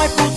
my